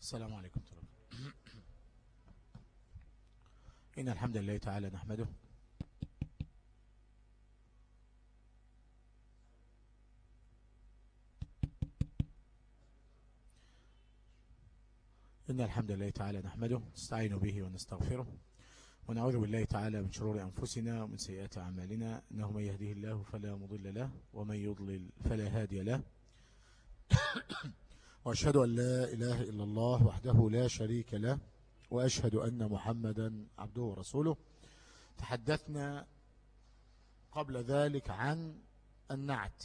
السلام عليكم ورحمة إن الحمد لله تعالى نحمده إن الحمد لله تعالى نحمده نستعين به ونستغفره ونعوذ بالله تعالى من شرور أنفسنا ومن سيئات أعمالنا إنه من يهده الله فلا مضل له ومن يضلل فلا هادي له. وأشهد أن لا إله إلا الله وحده لا شريك له وأشهد أن محمدا عبده ورسوله. تحدثنا قبل ذلك عن النعت.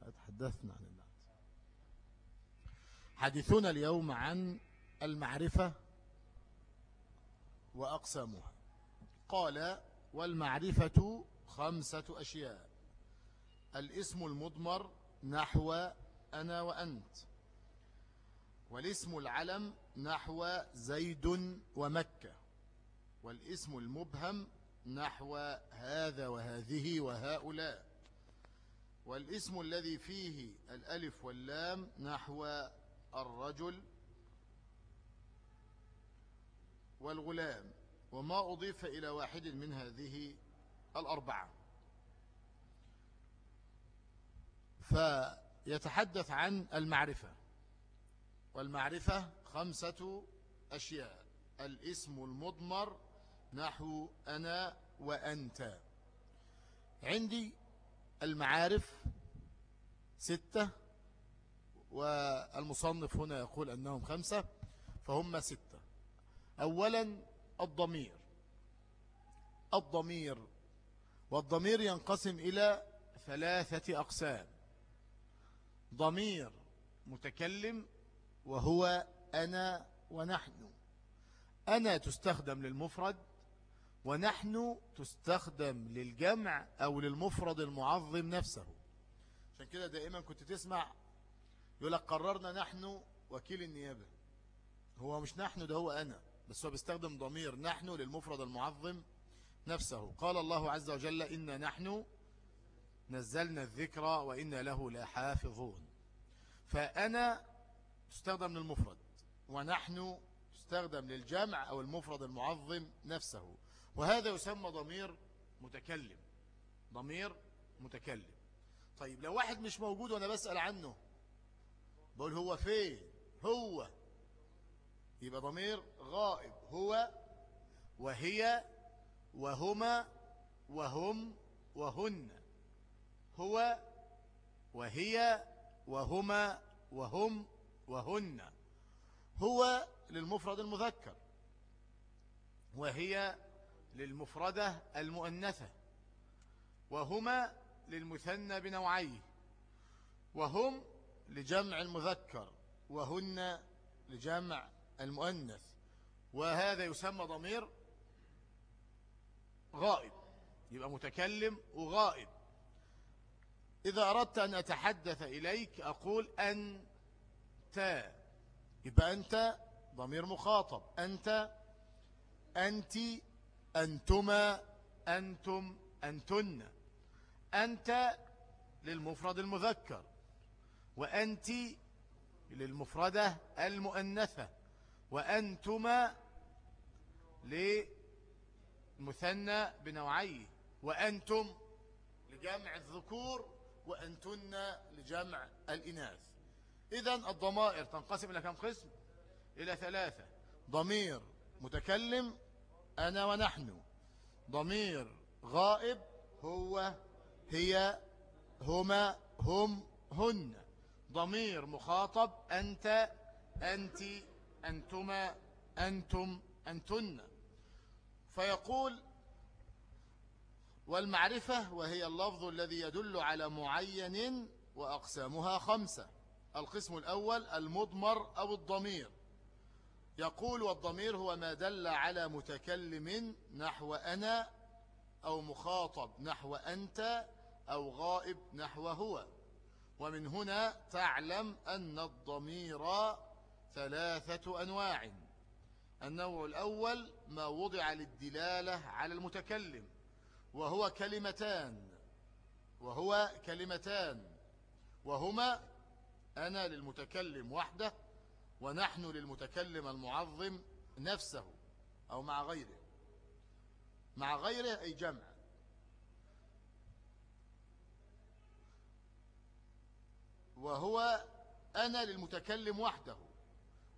تحدثنا عن النعت. حديثنا اليوم عن المعرفة وأقسامها. قال والمعرفة خمسة أشياء. الاسم المضمر نحو أنا وأنت. والاسم العلم نحو زيد ومكة. والاسم المبهم نحو هذا وهذه وهؤلاء. والاسم الذي فيه الألف واللام نحو الرجل والغلام. وما أضيف إلى واحد من هذه الأربعة. فيتحدث عن المعرفة. والمعرفة خمسة أشياء. الاسم المضمر نحو أنا وأنت. عندي المعارف ستة والمصنف هنا يقول أنهم خمسة فهم ستة. أولا الضمير. الضمير والضمير ينقسم إلى ثلاثة أقسام. ضمير متكلم وهو أنا ونحن. أنا تستخدم للمفرد ونحن تستخدم للجمع أو للمفرد المعظم نفسه. عشان كده دائما كنت تسمع يقول لك قررنا نحن وكيل النيابة. هو مش نحن ده هو أنا. بس هو بيستخدم ضمير نحن للمفرد المعظم نفسه. قال الله عز وجل إنا نحن نزلنا الذكر وإنا له لحافظون. فأنا تستخدم للمفرد ونحن تستخدم للجمع أو المفرد المعظم نفسه. وهذا يسمى ضمير متكلم. ضمير متكلم. طيب لو واحد مش موجود وأنا بسأل عنه بقول هو فين؟ هو. يبقى ضمير غائب. هو وهي وهما وهم وهن. هو وهي وهما وهم وهن. هو للمفرد المذكر وهي للمفردة المؤنثة وهما للمثنى بنوعيه وهم لجمع المذكر وهن لجمع المؤنث وهذا يسمى ضمير غائب يبقى متكلم وغائب إذا أردت أن أتحدث إليك أقول أنت. يبقى أنت ضمير مخاطب. أنت أنت أنتما أنتم أنتن. أنت للمفرد المذكر وأنت للمفردة المؤنثة وأنتما للمثنى بنوعيه وأنتم لجمع الذكور وأنتن لجمع الإناث. إذا الضمائر تنقسم إلى كم قسم؟ إلى ثلاثة. ضمير متكلم أنا ونحن. ضمير غائب هو هي هما هم هن. ضمير مخاطب أنت أنت أنتما أنتم أنتن. فيقول والمعرفة وهي اللفظ الذي يدل على معين وأقسامها خمسة. القسم الأول المضمر أو الضمير. يقول والضمير هو ما دل على متكلم نحو أنا أو مخاطب نحو أنت أو غائب نحو هو. ومن هنا تعلم أن الضمير ثلاثة أنواع. النوع الأول ما وضع للدلالة على المتكلم. وهو كلمتان. وهو كلمتان. وهما أنا للمتكلم وحده ونحن للمتكلم المعظم نفسه أو مع غيره. مع غيره أي جمع. وهو أنا للمتكلم وحده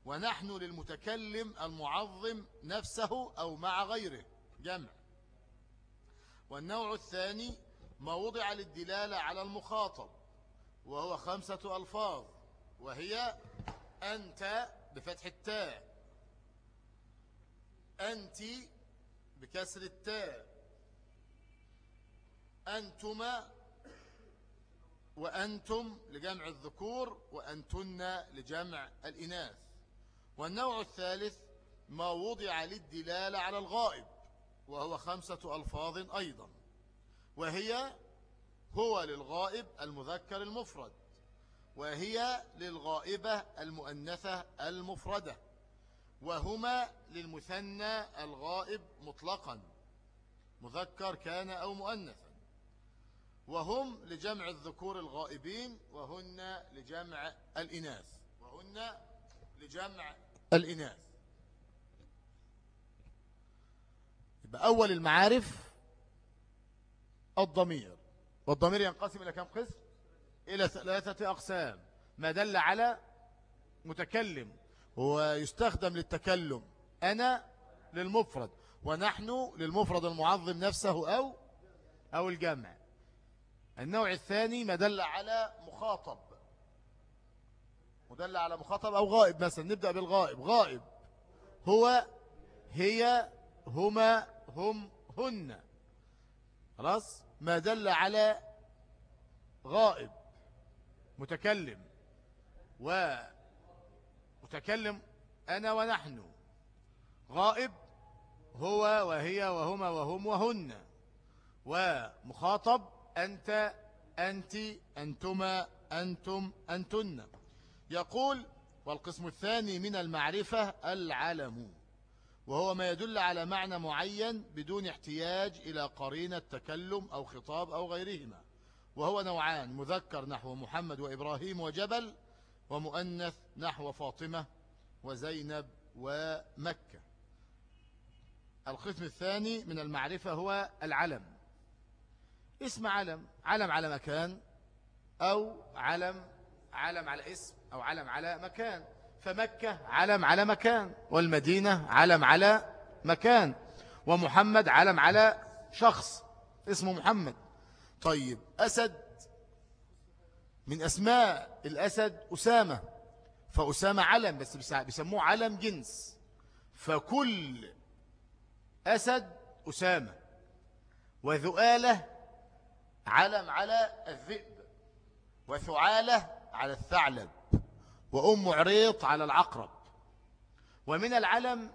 ونحن للمتكلم المعظم نفسه أو مع غيره. جمع. والنوع الثاني ما وضع للدلالة على المخاطب وهو خمسة ألفاظ وهي أنت بفتح التاء. أنت بكسر التاء. أنتما وأنتم لجمع الذكور وأنتن لجمع الإناث. والنوع الثالث ما وضع للدلالة على الغائب. وهو خمسة ألفاظ أيضا وهي هو للغائب المذكر المفرد وهي للغائبة المؤنثة المفردة وهما للمثنى الغائب مطلقا مذكر كان أو مؤنثا. وهم لجمع الذكور الغائبين وهن لجمع الإناث وهن لجمع الإناث. يبقى أول المعارف الضمير والضمير ينقسم إلى كم قسم؟ إلى ثلاثة أقسام. ما دل على متكلم ويستخدم للتكلم أنا للمفرد ونحن للمفرد المعظم نفسه أو أو الجمع. النوع الثاني ما دل على مخاطب. مدل على مخاطب أو غائب مثلا نبدأ بالغائب. غائب هو هي هما هم هن. خلاص؟ ما دل على غائب متكلم. ومتكلم أنا ونحن. غائب هو وهي وهما وهم وهن. ومخاطب أنت أنت أنتما أنتم أنتن. يقول والقسم الثاني من المعرفة العلم. وهو ما يدل على معنى معين بدون احتياج إلى قرينة تكلم أو خطاب أو غيرهما. وهو نوعان مذكر نحو محمد وإبراهيم وجبل ومؤنث نحو فاطمة وزينب ومكة. القسم الثاني من المعرفة هو العلم. اسم علم علم على مكان أو علم علم على اسم أو علم على مكان. فمكة علم على مكان والمدينة علم على مكان ومحمد علم على شخص اسمه محمد. طيب أسد من أسماء الأسد أسامة فأسامة علم بس بيسموه علم جنس. فكل أسد أسامة وذؤالة علم على الذئب وثعالة على الثعلب. وأم عريط على العقرب. ومن العلم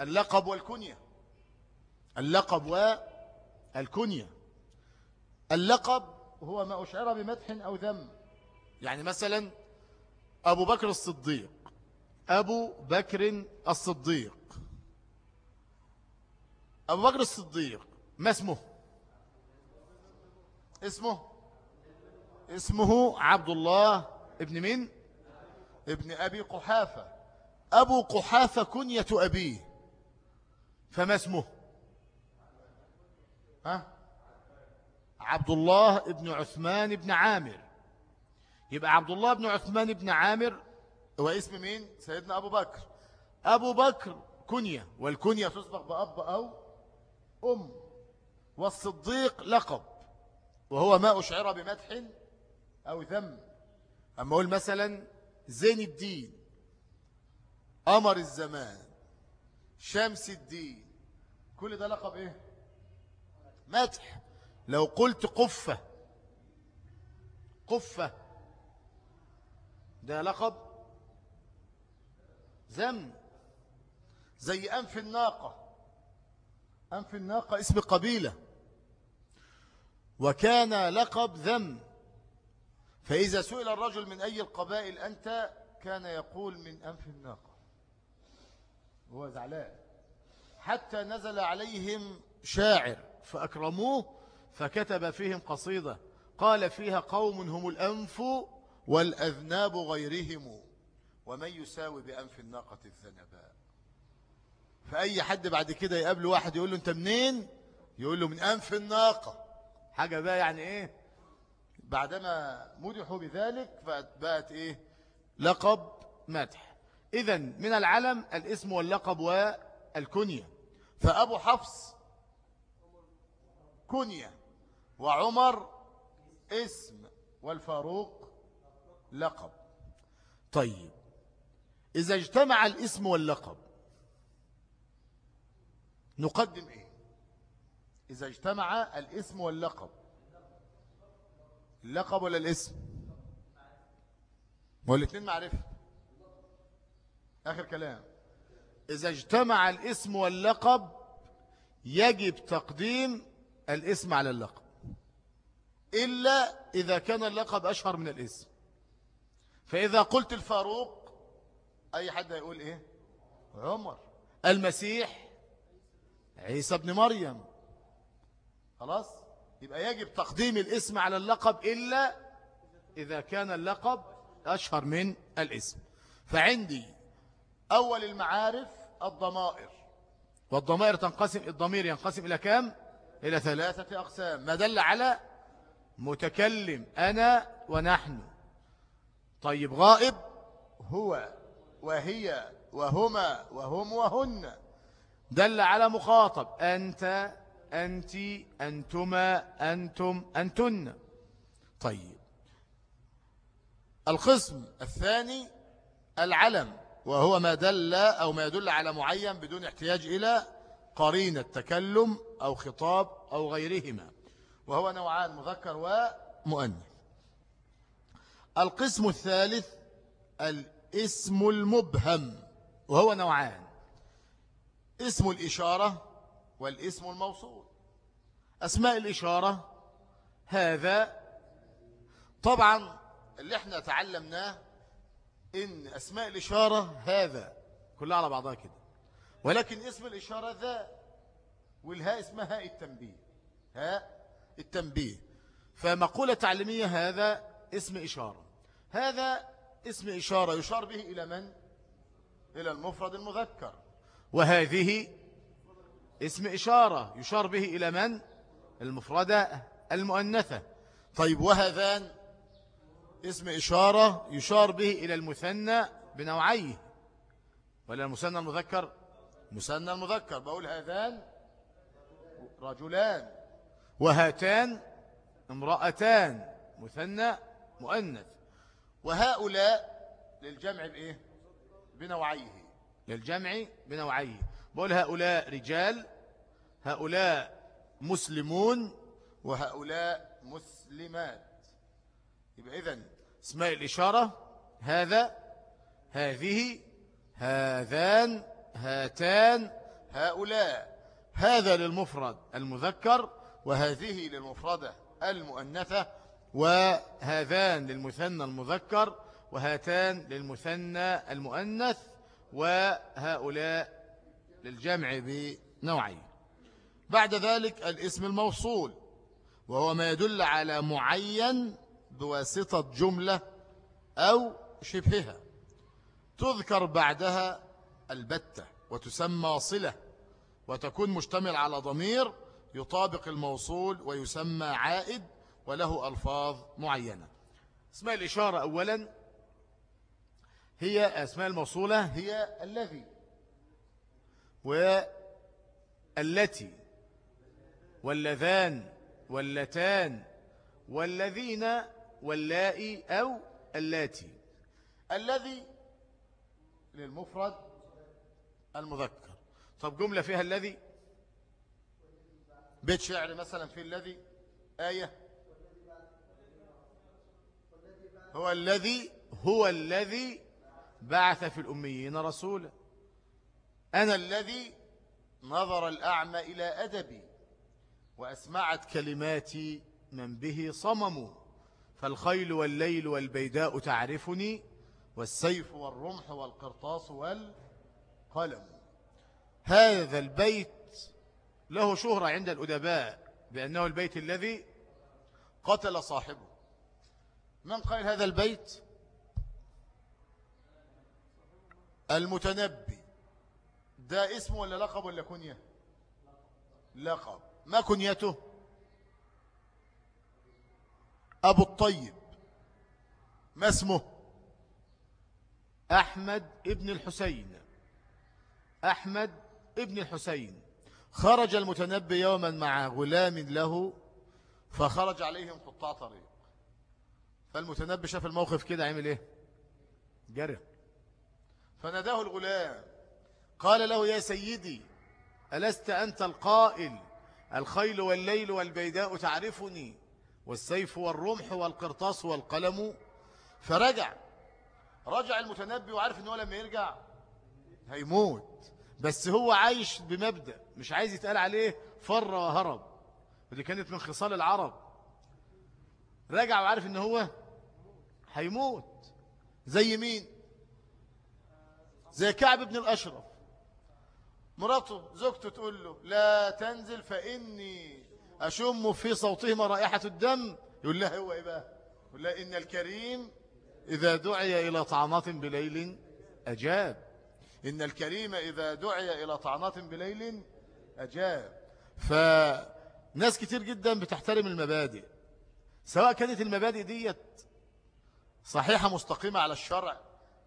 اللقب والكنية. اللقب والكنية. اللقب هو ما أشعر بمدح أو ذم. يعني مثلا أبو بكر الصديق. أبو بكر الصديق. أبو بكر الصديق ما اسمه؟ اسمه؟ اسمه عبد الله ابن من ابن أبي قحافة. أبو قحافة كنية أبيه. فما اسمه؟ ها؟ عبد الله ابن عثمان ابن عامر. يبقى عبد الله ابن عثمان ابن عامر هو اسم مين؟ سيدنا أبو بكر. أبو بكر كنية والكنية تسبق بأب أو أم. والصديق لقب وهو ما أشعر بمدح أو ذم. أما أقول مثلا زين الدين قمر الزمان شمس الدين. كل ده لقب إيه؟ مدح. لو قلت قفة قفة ده لقب ذم. زي أنف الناقة. أنف الناقة اسم قبيلة. وكان لقب ذم. فإذا سئل الرجل من أي القبائل أنت كان يقول من أنف الناقة. هو زعلان. حتى نزل عليهم شاعر فأكرموه فكتب فيهم قصيدة. قال فيها قوم هم الأنف والأذناب غيرهم ومن يساوي بأنف الناقة الذنباء فأي حد بعد كده يقابل واحد يقول له أنت منين؟ يقول له من أنف الناقة. حاجة بقى يعني إيه؟ بعدما مدحوا بذلك فبقت إيه؟ لقب مدح. إذا من العلم الاسم واللقب والكنية فأبو حفص كنية وعمر اسم والفاروق لقب. طيب إذا اجتمع الاسم واللقب نقدم إيه؟ إذا اجتمع الاسم واللقب اللقب ولا الاسم؟ هو الاثنين معرفة. آخر كلام. إذا اجتمع الاسم واللقب يجب تقديم الاسم على اللقب. إلا إذا كان اللقب أشهر من الاسم. فإذا قلت الفاروق أي حد يقول إيه؟ عمر. المسيح عيسى ابن مريم. خلاص؟ يبقى يجب تقديم الاسم على اللقب إلا إذا كان اللقب أشهر من الاسم. فعندي أول المعارف الضمائر. والضمائر تنقسم الضمير ينقسم إلى كام؟ إلى ثلاثة أقسام. ما دل على متكلم أنا ونحن. طيب غائب هو وهي وهما وهم وهن. دل على مخاطب أنت أنت أنتما أنتم أنتن. طيب. القسم الثاني العلم وهو ما دل أو ما يدل على معين بدون احتياج إلى قرين التكلم أو خطاب أو غيرهما وهو نوعان مذكر ومؤنث. القسم الثالث الاسم المبهم وهو نوعان اسم الإشارة والاسم الموصول. أسماء الإشارة هذا طبعا اللي إحنا تعلمناه إن أسماء الإشارة هذا كلها على بعضها كده ولكن اسم الإشارة ذا والهاء اسمها هاء التنبيه هاء التنبيه فمقولة تعليمية هذا اسم إشارة هذا اسم إشارة يشار به إلى من؟ إلى المفرد المذكر وهذه اسم إشارة يشار به إلى من؟ المفردة المؤنثة. طيب وهذان اسم إشارة يشار به إلى المثنى بنوعيه. ولا المثنى المذكر؟ مثنى المذكر. بقول هذان رجلان. وهاتان امرأتان. مثنى مؤنث. وهؤلاء للجمع بإيه؟ بنوعيه. للجمع بنوعيه. بقول هؤلاء رجال هؤلاء مسلمون وهؤلاء مسلمات. يبقى إذن اسماء الإشارة هذا هذه هذان هاتان هؤلاء. هذا للمفرد المذكر وهذه للمفردة المؤنثة وهذان للمثنى المذكر وهاتان للمثنى المؤنث وهؤلاء للجمع بنوعين. بعد ذلك الاسم الموصول وهو ما يدل على معين بواسطة جملة أو شبهها. تذكر بعدها البتة وتسمى صلة وتكون مشتمل على ضمير يطابق الموصول ويسمى عائد وله ألفاظ معينة. اسماء الإشارة أولا هي أسماء الموصولة هي الذي والتي. واللذان واللتان والذين واللائي أو اللاتي. الذي للمفرد المذكر. طب جملة فيها الذي؟ بيت شعر مثلا في الذي. آية. هو الذي هو الذي بعث في الأميين رسولا. أنا الذي نظر الأعمى إلى أدبي. وأسمعت كلماتي من به صمم فالخيل والليل والبيداء تعرفني والسيف والرمح والقرطاس والقلم. هذا البيت له شهرة عند الأدباء بأنه البيت الذي قتل صاحبه. من قال هذا البيت؟ المتنبي. ده اسم ولا لقب ولا كنية؟ لقب. ما كنيته؟ أبو الطيب. ما اسمه؟ أحمد ابن الحسين. أحمد ابن الحسين. خرج المتنبي يوما مع غلام له فخرج عليهم قطاع طريق. فالمتنبي شاف الموقف كده عمل إيه؟ جرى فناداه الغلام قال له يا سيدي ألست أنت القائل الخيل والليل والبيداء تعرفني والسيف والرمح والقرطاس والقلم. فرجع رجع المتنبي وعارف إن هو لما يرجع هيموت. بس هو عايش بمبدأ مش عايز يتقال عليه فر وهرب ودي كانت من خصال العرب. رجع وعارف إن هو هيموت. زي مين؟ زي كعب بن الأشرف. مراته زوجته تقول له لا تنزل فإني أشم في صوتهما رائحة الدم. يقول لها هو إيه بقى؟ يقول لها إن الكريم إذا دعي إلى طعنات بليل أجاب. إن الكريم إذا دعي إلى طعنات بليل أجاب. فناس كتير جدا بتحترم المبادئ سواء كانت المبادئ ديت صحيحة مستقيمة على الشرع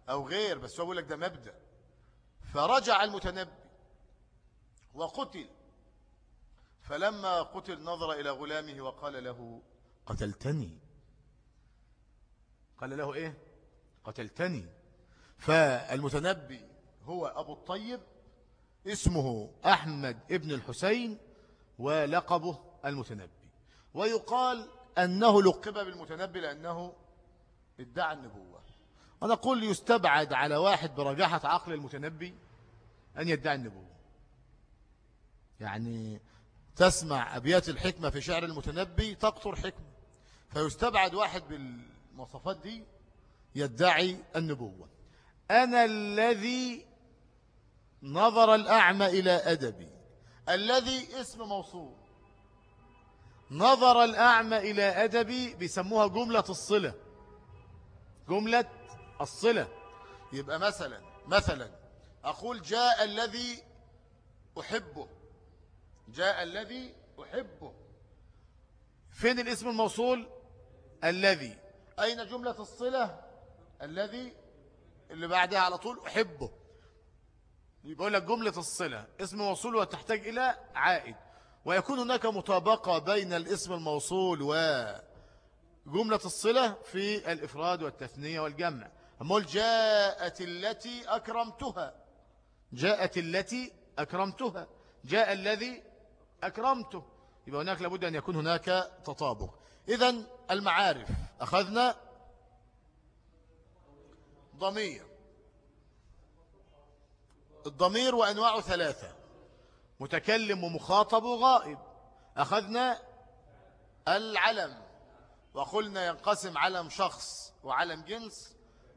أو غير بس هو لك ده مبدأ. فرجع المتنبي وقتل فلما قتل نظر إلى غلامه وقال له قتلتني. قال له إيه؟ قتلتني. فالمتنبي هو أبو الطيب اسمه أحمد ابن الحسين ولقبه المتنبي. ويقال أنه لقب بالمتنبي لأنه ادعى النبوة. ونقول يستبعد على واحد برجاحة عقل المتنبي أن يدعي النبوة. يعني تسمع أبيات الحكمة في شعر المتنبي تقطر حكمة. فيستبعد واحد بالمواصفات دي يدعي النبوة. أنا الذي نظر الأعمى إلى أدبي. الذي اسم موصول. نظر الأعمى إلى أدبي بيسموها جملة الصلة. جملة الصلة. يبقى مثلا مثلا أقول جاء الذي أحبه. جاء الذي أحبه. فين الاسم الموصول؟ الذي. أين جملة الصلة؟ الذي. اللي بعدها على طول أحبه. يقول لك جملة الصلة. اسم موصول وتحتاج إلى عائد. ويكون هناك مطابقة بين الاسم الموصول وجملة الصلة في الإفراد والتثنية والجمع. أمول جاءت التي أكرمتها. جاءت التي أكرمتها. جاء الذي أكرمته. يبقى هناك لابد أن يكون هناك تطابق. إذن المعارف. أخذنا ضمير. الضمير وأنواعه ثلاثة. متكلم ومخاطب وغائب. أخذنا العلم. وقلنا ينقسم علم شخص وعلم جنس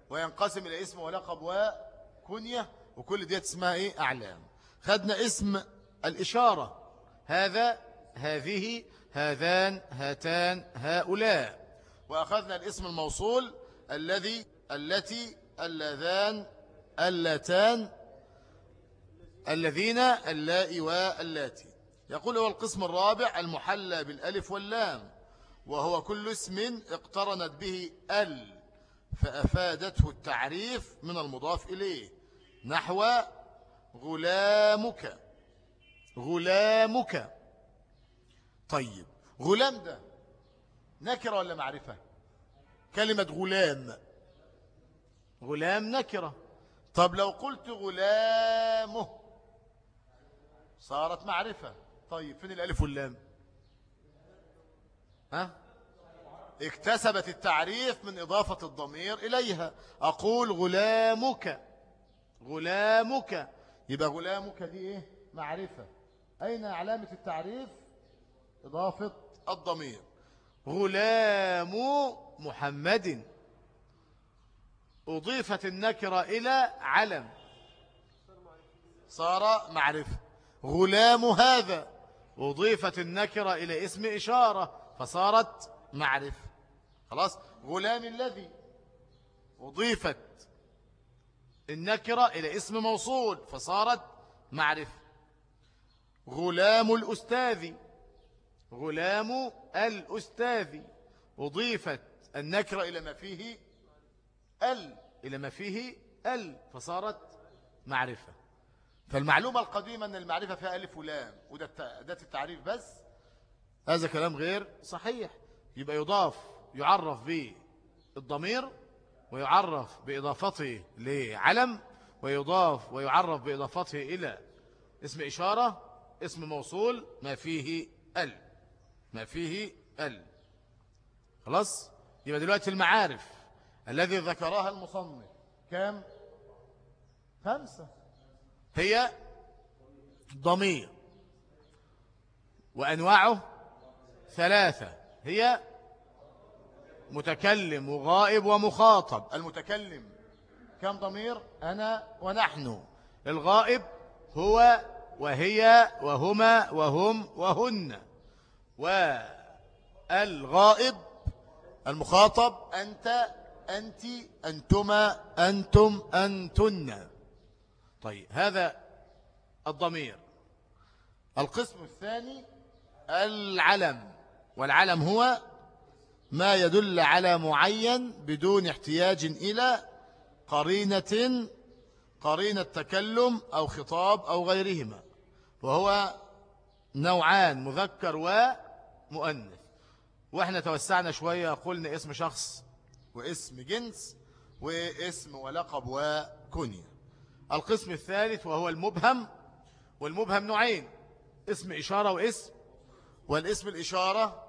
وينقسم إلى اسم ولقب وكنية وكل دي اسمها إيه؟ أعلام. خدنا اسم الإشارة. هذا هذه هذان هاتان هؤلاء. وأخذنا الاسم الموصول الذي التي اللذان اللتان الذين اللائي واللاتي. يقول هو القسم الرابع المحلى بالألف واللام وهو كل اسم اقترنت به ال فأفادته التعريف من المضاف إليه نحو غلامك. غلامك. طيب غلام ده نكرة ولا معرفة؟ كلمة غلام. غلام نكرة. طب لو قلت غلامه صارت معرفة. طيب فين الألف واللام؟ ها؟ اكتسبت التعريف من إضافة الضمير إليها. أقول غلامك. غلامك. يبقى غلامك دي إيه؟ معرفة. أين علامة التعريف؟ إضافة الضمير. غلام محمد. أضيفت النكرة إلى علم. صار معرفة. غلام هذا. أضيفت النكرة إلى اسم إشارة فصارت معرفة. خلاص؟ غلام الذي أضيفت النكرة إلى اسم موصول فصارت معرفة. غلام الأستاذ. غلام الأستاذ. أضيفت النكرة إلى ما فيه ال إلى ما فيه ال فصارت معرفة. فالمعلومة القديمة أن المعرفة فيها ألف ولام وده التعريف بس. هذا كلام غير صحيح. يبقى يضاف يعرف بالضمير ويعرف بإضافته لعلم ويضاف ويعرف بإضافته إلى اسم إشارة. اسم موصول ما فيه ال. ما فيه ال. خلاص؟ يبقى دلوقتي المعارف. الذي ذكرها المصنف. كام؟ خمسة. هي ضمير. وأنواعه ثلاثة. هي متكلم وغائب ومخاطب. المتكلم كم ضمير؟ أنا ونحن. الغائب هو وهي وهما وهم وهن. والغائب المخاطب أنت أنت أنتما أنتم أنتن. طيب هذا الضمير. القسم الثاني العلم. والعلم هو ما يدل على معين بدون احتياج إلى قرينة قرينة تكلم أو خطاب أو غيرهما. وهو نوعان مذكر ومؤنث. وإحنا توسعنا شوية قلنا اسم شخص واسم جنس واسم ولقب وكنية. القسم الثالث وهو المبهم والمبهم نوعين اسم إشارة واسم. والاسم الإشارة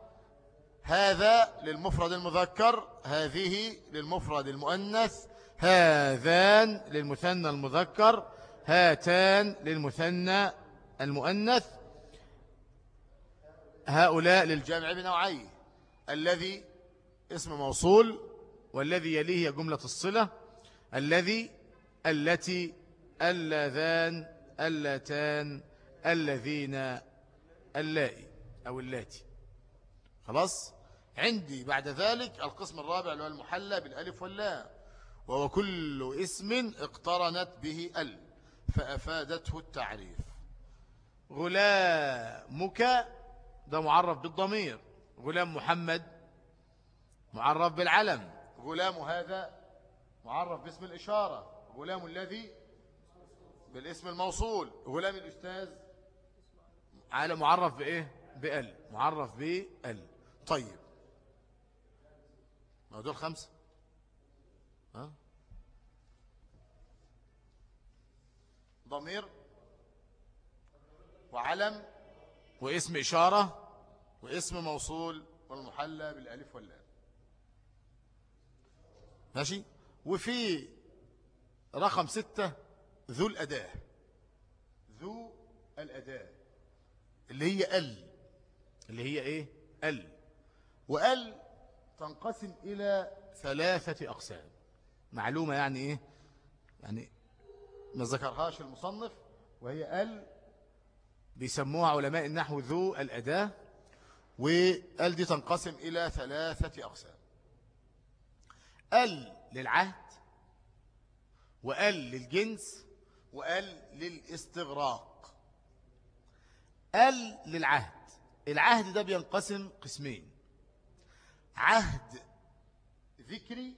هذا للمفرد المذكر هذه للمفرد المؤنث هذان للمثنى المذكر هاتان للمثنى المؤنث هؤلاء للجمع بنوعين الذي اسم موصول والذي يليه جملة الصلة الذي التي اللذان اللتان الذين اللائي أو اللاتي. خلاص؟ عندي بعد ذلك القسم الرابع اللي هو المحلى بالألف واللام وهو كل اسم اقترنت به ال فأفادته التعريف. غلامك ده معرف بالضمير غلام محمد معرف بالعلم. غلام هذا معرف باسم الإشارة غلام الذي بالاسم الموصول غلام الأستاذ. على معرف بإيه؟ بأل معرف بأل. طيب. ما دول خمسة؟ ها؟ ضمير وعلم واسم إشارة واسم موصول والمحلى بالألف واللام. ماشي؟ وفي رقم ستة ذو الأداة. ذو الأداة. اللي هي ال اللي هي إيه؟ ال وال تنقسم إلى ثلاثة أقسام. معلومة يعني إيه؟ يعني ما ذكرهاش المصنف وهي ال بيسموها علماء النحو ذو الأداة وال دي تنقسم إلى ثلاثة أقسام. ال للعهد وال للجنس وال للاستغراق. ال للعهد العهد ده بينقسم قسمين عهد ذكري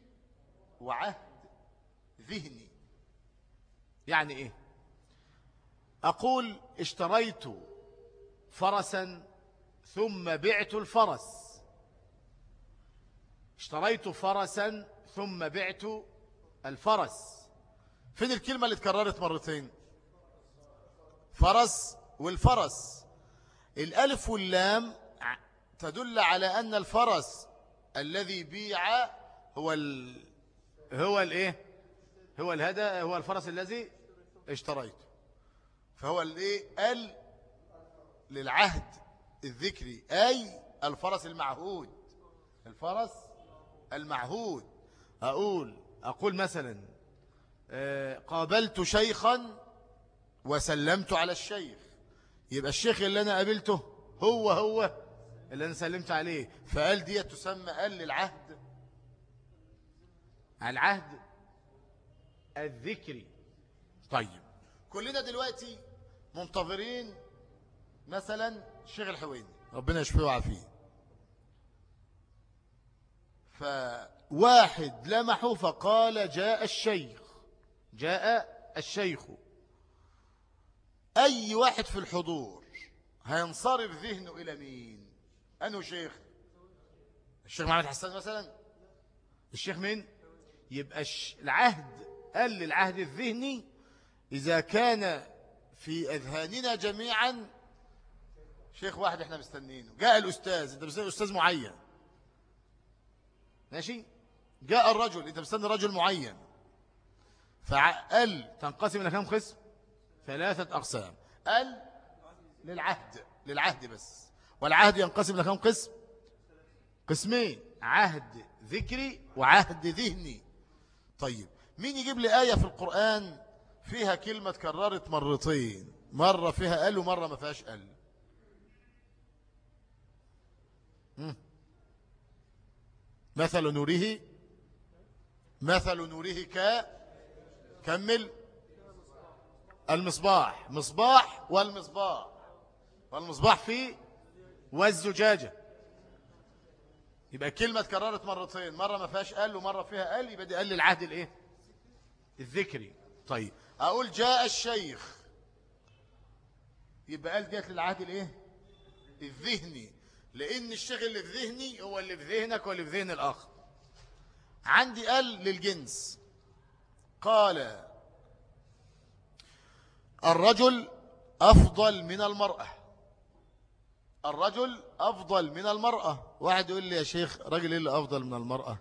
وعهد ذهني. يعني إيه؟ أقول اشتريت فرسا ثم بعت الفرس. اشتريت فرسا ثم بعت الفرس. فين الكلمة اللي اتكررت مرتين؟ فرس والفرس. الألف واللام تدل على أن الفرس الذي بيع هو ال... هو الإيه؟ هو الهدى هو الفرس الذي اشتريته فهو الايه ال للعهد الذكري أي الفرس المعهود. الفرس المعهود. أقول أقول مثلا آه، قابلت شيخا وسلمت على الشيخ. يبقى الشيخ اللي أنا قابلته هو هو اللي أنا سلمت عليه. فقال دي تسمى قال للعهد. العهد الذكري. طيب كلنا دلوقتي منتظرين مثلا الشيخ الحويني ربنا يشفيه ويعافيه. فواحد لمحه فقال جاء الشيخ جاء الشيخ. أي واحد في الحضور هينصرف ذهنه إلى مين؟ أنه شيخ؟ الشيخ محمد حسان مثلا؟ الشيخ مين؟ يبقى العهد قال للعهد الذهني إذا كان في أذهاننا جميعا. شيخ واحد إحنا مستنينه جاء الأستاذ أنت مستني أستاذ معين. ماشي؟ جاء الرجل أنت مستني رجل معين. فقال تنقسم إلى كم قسم؟ ثلاثة أقسام. قال للعهد للعهد بس. والعهد ينقسم إلى كم قسم؟ قسمين عهد ذكري وعهد ذهني. طيب مين يجيب لي آية في القرآن فيها كلمة تكررت مرتين. مرة فيها قال ومرة ما فيهاش قال. مثل نوره مثل نوره ك كمل. المصباح. مصباح والمصباح. والمصباح فيه والزجاجة. يبقى كلمة كررت مرتين. مرة ما فيهاش قال ومرة فيها قال يبقى دي قال للعهد الايه؟ الذكري. طيب. أقول جاء الشيخ. يبقى قال ديت للعهد الإيه؟ الذهني. لأن الشيخ اللي في ذهني هو اللي في ذهنك واللي في ذهن الآخر. عندي قال للجنس. قال الرجل أفضل من المرأة. الرجل أفضل من المرأة. واحد يقول لي يا شيخ راجل إيه اللي أفضل من المرأة؟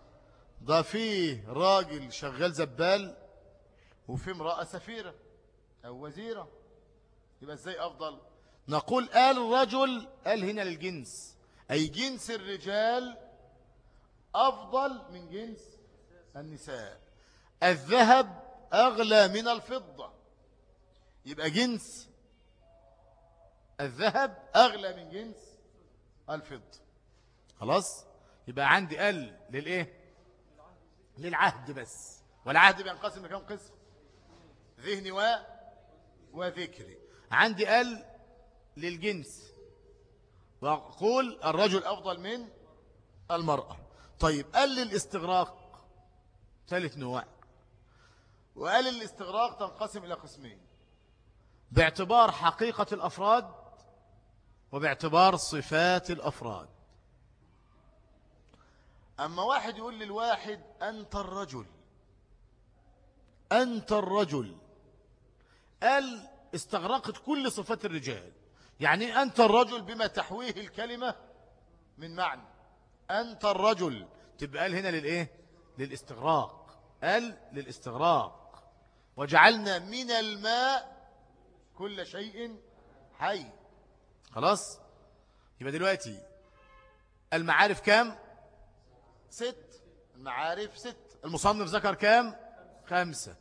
ده فيه راجل شغال زبال وفي امرأة سفيرة أو وزيرة يبقى إزاي أفضل؟ نقول قال الرجل قال هنا للجنس. أي جنس الرجال أفضل من جنس النساء. الذهب أغلى من الفضة. يبقى جنس الذهب أغلى من جنس الفضة. خلاص؟ يبقى عندي قل للإيه؟ للعهد بس. والعهد بينقسم لكم قسم؟ ذهني و وذكري. عندي قل للجنس. وأقول الرجل أفضل من المرأة. طيب قال للاستغراق ثالث نوع. وقال الاستغراق تنقسم إلى قسمين. باعتبار حقيقة الأفراد وباعتبار صفات الأفراد. أما واحد يقول للواحد أنت الرجل. أنت الرجل. قال استغرقت كل صفات الرجال. يعني أنت الرجل بما تحويه الكلمة من معنى. أنت الرجل. تبقى قال هنا للإيه؟ للاستغراق. قال للاستغراق. وجعلنا من الماء كل شيء حي. خلاص؟ يبقى دلوقتي المعارف كام؟ ست. المعارف ست. المصنف ذكر كام؟ خمسة.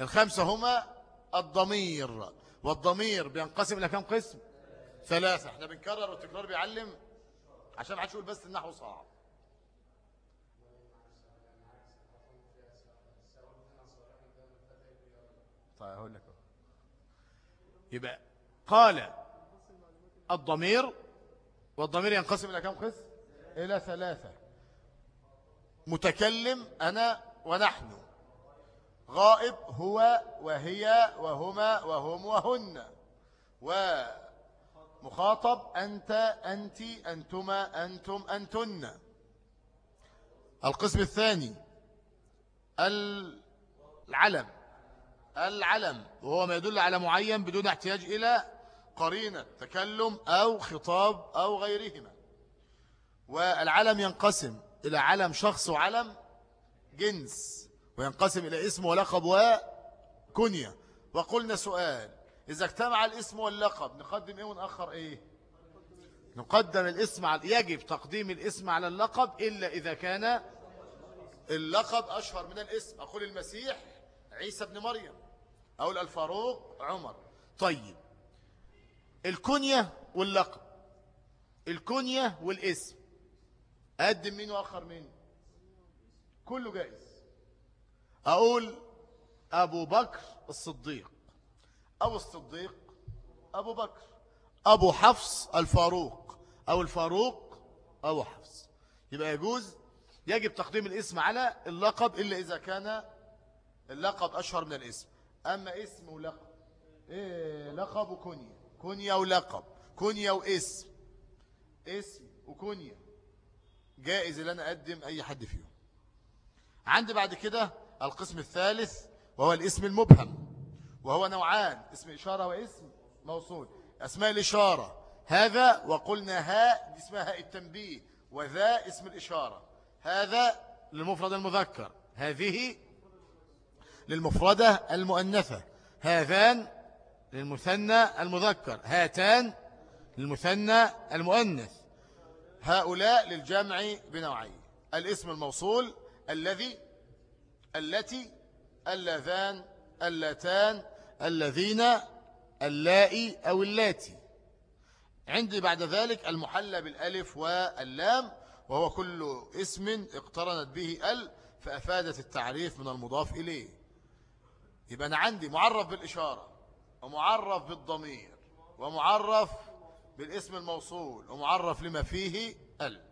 الخمسة هما الضمير. والضمير بينقسم إلى كام قسم؟ ثلاثة. إحنا بنكرر والتكرار بيعلم عشان حدش يقول بس النحو صعب. طيب هقول لك يبقى قال الضمير والضمير ينقسم إلى كم قسم؟ إلى ثلاثة. متكلم أنا ونحن. غائب هو وهي وهما وهم وهن. ومخاطب أنت أنت أنتما أنتم أنتن. القسم الثاني العلم. العلم وهو ما يدل على معين بدون احتياج إلى قرينة تكلم أو خطاب أو غيرهما. والعلم ينقسم إلى علم شخص وعلم جنس. وينقسم إلى اسم ولقب وكنية. وقلنا سؤال إذا اجتمع الاسم واللقب نقدم إيه ونأخر إيه؟ نقدم الاسم على يجب تقديم الاسم على اللقب إلا إذا كان اللقب أشهر من الاسم. أقول المسيح عيسى بن مريم أقول الفاروق عمر. طيب الكنية واللقب الكنية والاسم. أقدم مين وأخر مين؟ كله جائز أقول أقدم أبو بكر الصديق. أبو الصديق أبو بكر. أبو حفص الفاروق. أو الفاروق أبو حفص. يبقى يجوز يجب تقديم الاسم على اللقب إلا إذا كان اللقب أشهر من الاسم. أما اسم ولقب. إيه لقب وكنية. كنية ولقب. كنية واسم. اسم وكنية. جائز إن أنا أقدم أي حد فيهم. عندي بعد كده القسم الثالث وهو الاسم المبهم وهو نوعان اسم إشارة واسم موصول. أسماء الإشارة هذا وقلنا هاء اسمها التنبيه وذا اسم الإشارة. هذا للمفرد المذكر هذه للمفردة المؤنثة. هذان للمثنى المذكر هاتان للمثنى المؤنث. هؤلاء للجمع بنوعين الاسم الموصول الذي التي اللذان اللتان الذين اللائي أو اللاتي. عندي بعد ذلك المحلى بالألف واللام وهو كل اسم اقترنت به ال فأفادت التعريف من المضاف إليه. يبقى أنا عندي معرف بالإشارة ومعرف بالضمير ومعرف بالاسم الموصول ومعرف لما فيه ال.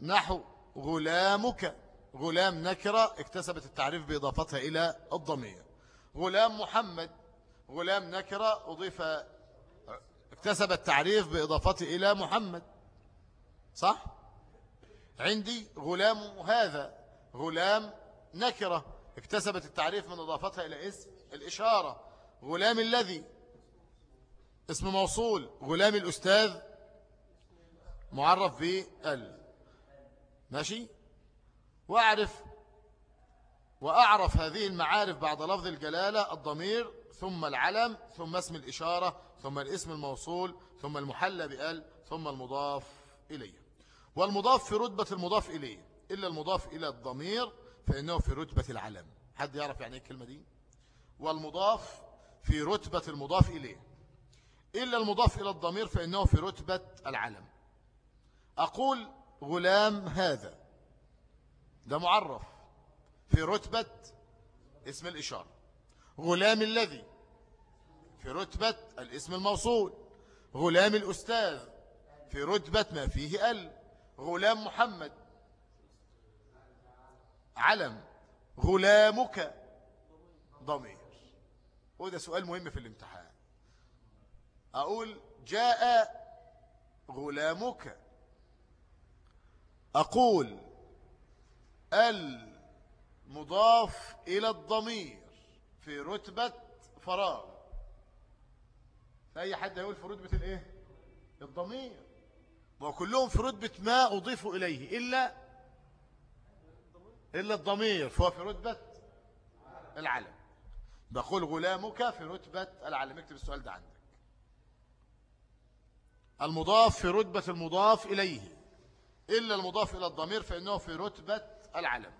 نحو غلامك. غلام نكرة اكتسبت التعريف بإضافتها إلى الضمير. غلام محمد غلام نكرة أضيف اكتسب التعريف بإضافته إلى محمد. صح؟ عندي غلام هذا غلام نكرة اكتسبت التعريف من إضافتها إلى اسم الإشارة. غلام الذي اسم موصول. غلام الأستاذ معرف بال. ماشي؟ وأعرف وأعرف هذه المعارف بعد لفظ الجلالة الضمير ثم العلم ثم اسم الإشارة ثم الاسم الموصول ثم المحلى بأل ثم المضاف إليه والمضاف في رتبة المضاف إليه. إلا المضاف إلى الضمير فإنه في رتبة العلم. حد يعرف يعني إيه الكلمة دي؟ والمضاف في رتبة المضاف إليه. إلا المضاف إلى الضمير فإنه في رتبة العلم. أقول غلام هذا. ده معرف في رتبة اسم الإشارة. غلام الذي في رتبة الاسم الموصول. غلام الأستاذ في رتبة ما فيه ال. غلام محمد. علم. غلامك ضمير. وده سؤال مهم في الامتحان. أقول جاء غلامك. أقول المضاف إلى الضمير في رتبة فراغ. فأي حد يقول في رتبة الإيه؟ الضمير. وكلهم في رتبة ما أضيفوا إليه إلا إلا الضمير فهو في رتبة العلم. بقول غلامك في رتبة العلم. اكتب السؤال ده عندك. المضاف في رتبة المضاف إليه إلا المضاف إلى الضمير فإنه في رتبة العلم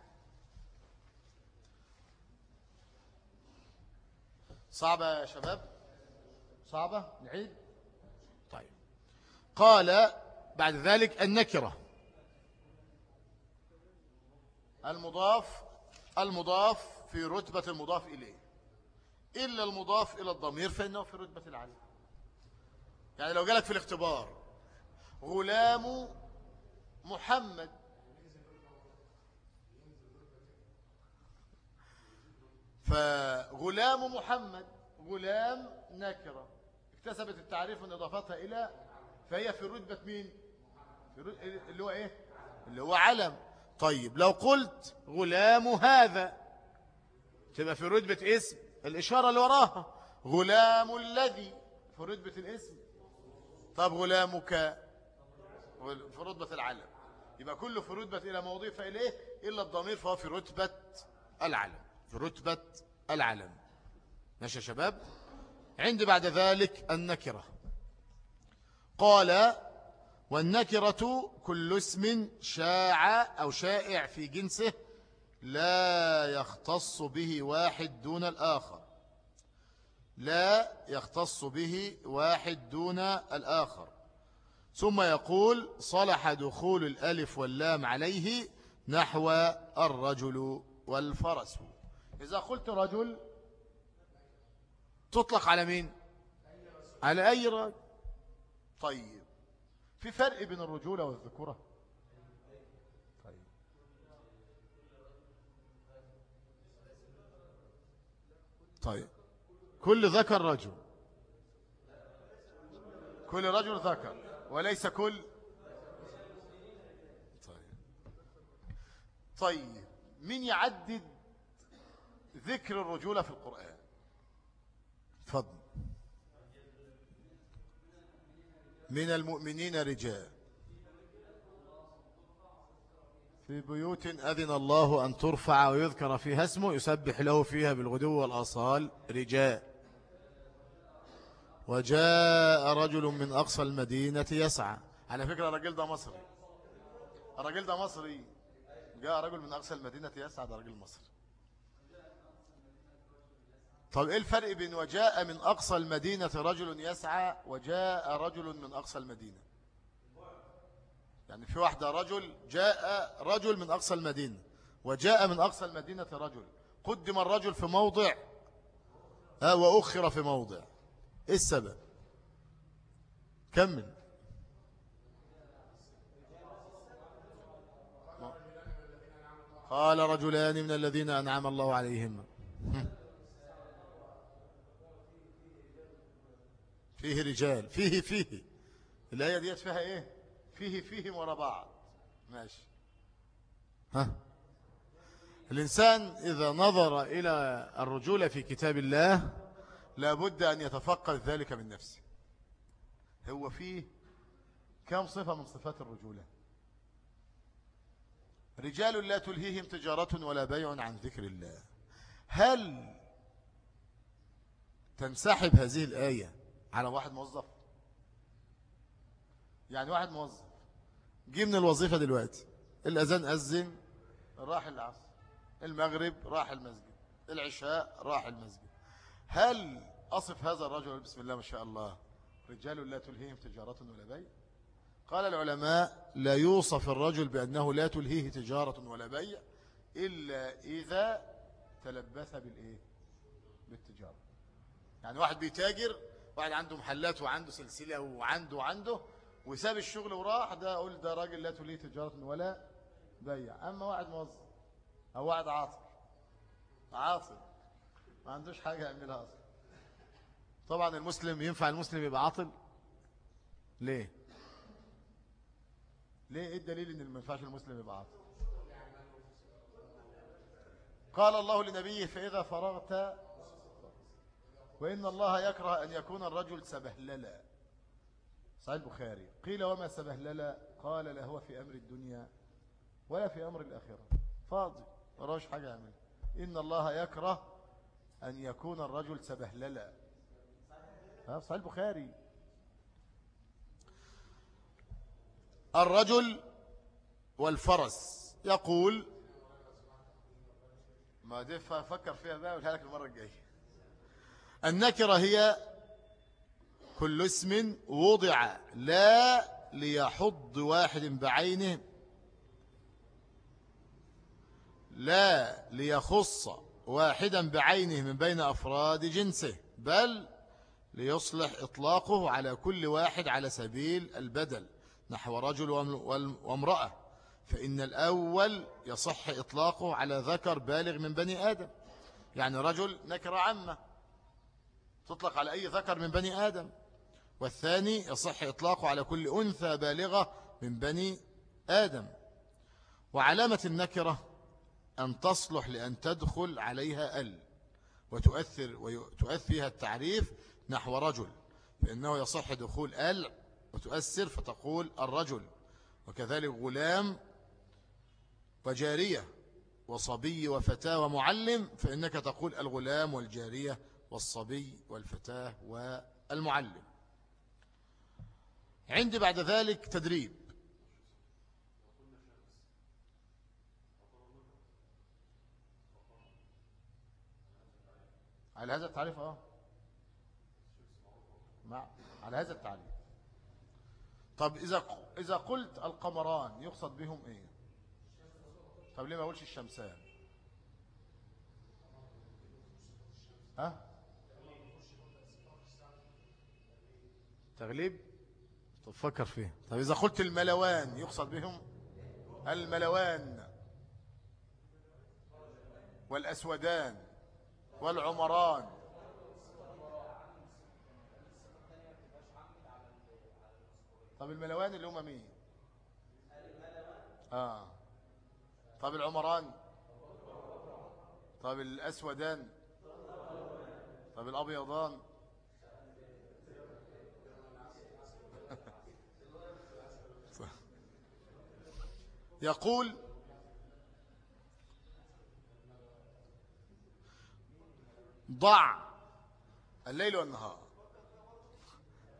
صعبة يا شباب؟ صعبة؟ نعيد؟ طيب. قال بعد ذلك النكرة. المضاف المضاف في رتبة المضاف إليه. إلا المضاف إلى الضمير فإنه في رتبة العلم. يعني لو جالك في الاختبار غلام محمد فغلام محمد غلام نكرة. اكتسبت التعريف من إضافتها إلى فهي في رتبة مين؟ في اللي هو إيه؟ اللي هو علم. طيب لو قلت غلام هذا تبقى في رتبة اسم. الإشارة اللي وراها غلام الذي. في رتبة الاسم. طب غلامك في رتبة العلم. يبقى كله في رتبة إلى ما أضيف إليه إلا الضمير فهو في رتبة العلم. في رتبة العلم ماشي يا شباب؟ عندي بعد ذلك النكرة. قال والنكرة كل اسم شاع أو شائع في جنسه لا يختص به واحد دون الآخر. لا يختص به واحد دون الآخر. ثم يقول صلح دخول الألف واللام عليه نحو الرجل والفرس. إذا قلت رجل تطلق على مين؟ على أي رجل؟ طيب. في فرق بين الرجولة والذكورة؟ طيب. طيب. كل ذكر رجل. كل رجل ذكر. وليس كل طيب. طيب. من يعدد ذكر الرجولة في القرآن. تفضل. من المؤمنين رجال. في بيوت أذن الله أن ترفع ويذكر فيها اسمه يسبح له فيها بالغدو والأصال رجال. وجاء رجل من أقصى المدينة يسعى. على فكرة الرجل ده مصري. الرجل ده مصري. جاء رجل من أقصى المدينة يسعى ده رجل مصري. طب إيه الفرق بين وجاء من أقصى المدينة رجل يسعى وجاء رجل من أقصى المدينة؟ يعني في واحدة رجل جاء رجل من أقصى المدينة وجاء من أقصى المدينة رجل. قدم الرجل في موضع وأخر في موضع. إيه السبب؟ كمل. قال رجلان من الذين أنعم الله عليهم. فيه رجال فيه فيه. الآية ديت فيها إيه؟ فيه فيهم ورا بعض. ماشي. ها؟ الإنسان إذا نظر إلى الرجولة في كتاب الله لابد أن يتفقد ذلك من نفسه. هو فيه كم صفة من صفات الرجولة؟ رجال لا تلهيهم تجارة ولا بيع عن ذكر الله. هل تنسحب هذه الآية على واحد موظف. يعني واحد موظف جه من الوظيفة دلوقتي الأذان أذن راح العصر المغرب راح المسجد العشاء راح المسجد. هل أصف هذا الرجل بسم الله ما شاء الله رجال لا تلهيهم تجارة ولا بيع؟ قال العلماء لا يوصف الرجل بأنه لا تلهيه تجارة ولا بيع إلا إذا تلبث بالإيه؟ بالتجارة. يعني واحد بيتاجر واحد عنده محلات وعنده سلسلة وعنده وعنده وساب الشغل وراح ده أقول ده راجل لا تليه تجارة ولا بيع. أما واحد موظف أو واحد عاطل عاطل ما عندوش حاجة يعملها أصلا. طبعا المسلم ينفع المسلم يبقى عاطل؟ ليه؟ ليه؟ إيه الدليل إن ما ينفعش المسلم يبقى عاطل؟ قال الله لنبيه فإذا فرغت وإن الله يكره أن يكون الرجل سبهللا صحيح البخاري. قيل وما سبهللا قال لا هو في أمر الدنيا ولا في أمر الآخرة. فاضي وراش حاجة يعمل إن الله يكره أن يكون الرجل سبهللا صحيح البخاري. الرجل والفرس. يقول ما دي فكر فيها بقى وقولها لك المرة الجاية. النكرة هي كل اسم وضع لا ليحض واحد بعينه. لا ليخص واحدا بعينه من بين أفراد جنسه بل ليصلح إطلاقه على كل واحد على سبيل البدل نحو رجل وامرأة. فإن الأول يصح إطلاقه على ذكر بالغ من بني آدم. يعني رجل نكر عامة تطلق على أي ذكر من بني آدم. والثاني يصح إطلاقه على كل أنثى بالغة من بني آدم. وعلامة النكرة أن تصلح لأن تدخل عليها ال وتؤثر فيها التعريف نحو رجل فإنه يصح دخول ال وتؤثر فتقول الرجل. وكذلك غلام وجارية وصبي وفتاة ومعلم فإنك تقول الغلام والجارية والصبي والفتاة والمعلم. عندي بعد ذلك تدريب. على هذا التعريف آه. مع على هذا التعريف. طب إذا إذا قلت القمران يقصد بهم إيه؟ طب ليه ما أقولش الشمسان؟ ها؟ تغليب؟ طب فكر فيه. طب إذا قلت الملوان يقصد بهم؟ الملوان والأسودان والعمران. طب الملوان اللي هم مين؟ آه. طب العمران؟ طب الأسودان؟ طب الأبيضان؟ يقول ضع الليل والنهار.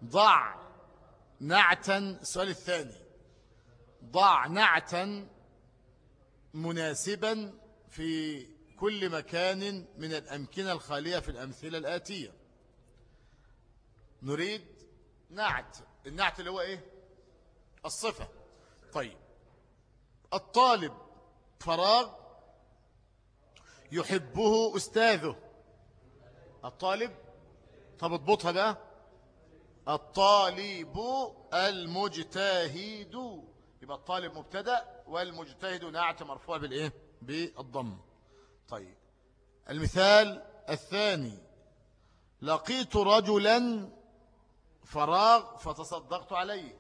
ضع نعتا السؤال الثاني. ضع نعتا مناسبا في كل مكان من الأمكنة الخالية في الأمثلة الآتية. نريد نعت النعت اللي هو إيه؟ الصفة. طيب. الطالب فراغ يحبه أستاذه. الطالب؟ طب اضبطها بقى. الطالب المجتهد. يبقى الطالب مبتدأ والمجتهد نعت مرفوع بالإيه؟ بالضم. طيب المثال الثاني. لقيت رجلا فراغ فتصدقت عليه.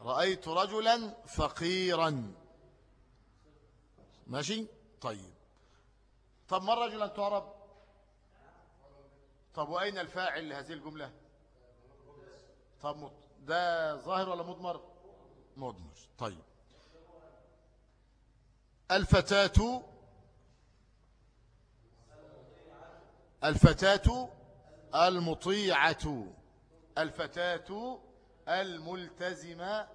رأيت رجلا فقيرا. ماشي؟ طيب. طب ما رجلا تعرب؟ طب وأين الفاعل لهذه الجملة؟ طب ده ظاهر ولا مضمر؟ مضمر. طيب. الفتاة الفتاة المطيعة. الفتاة الملتزمة.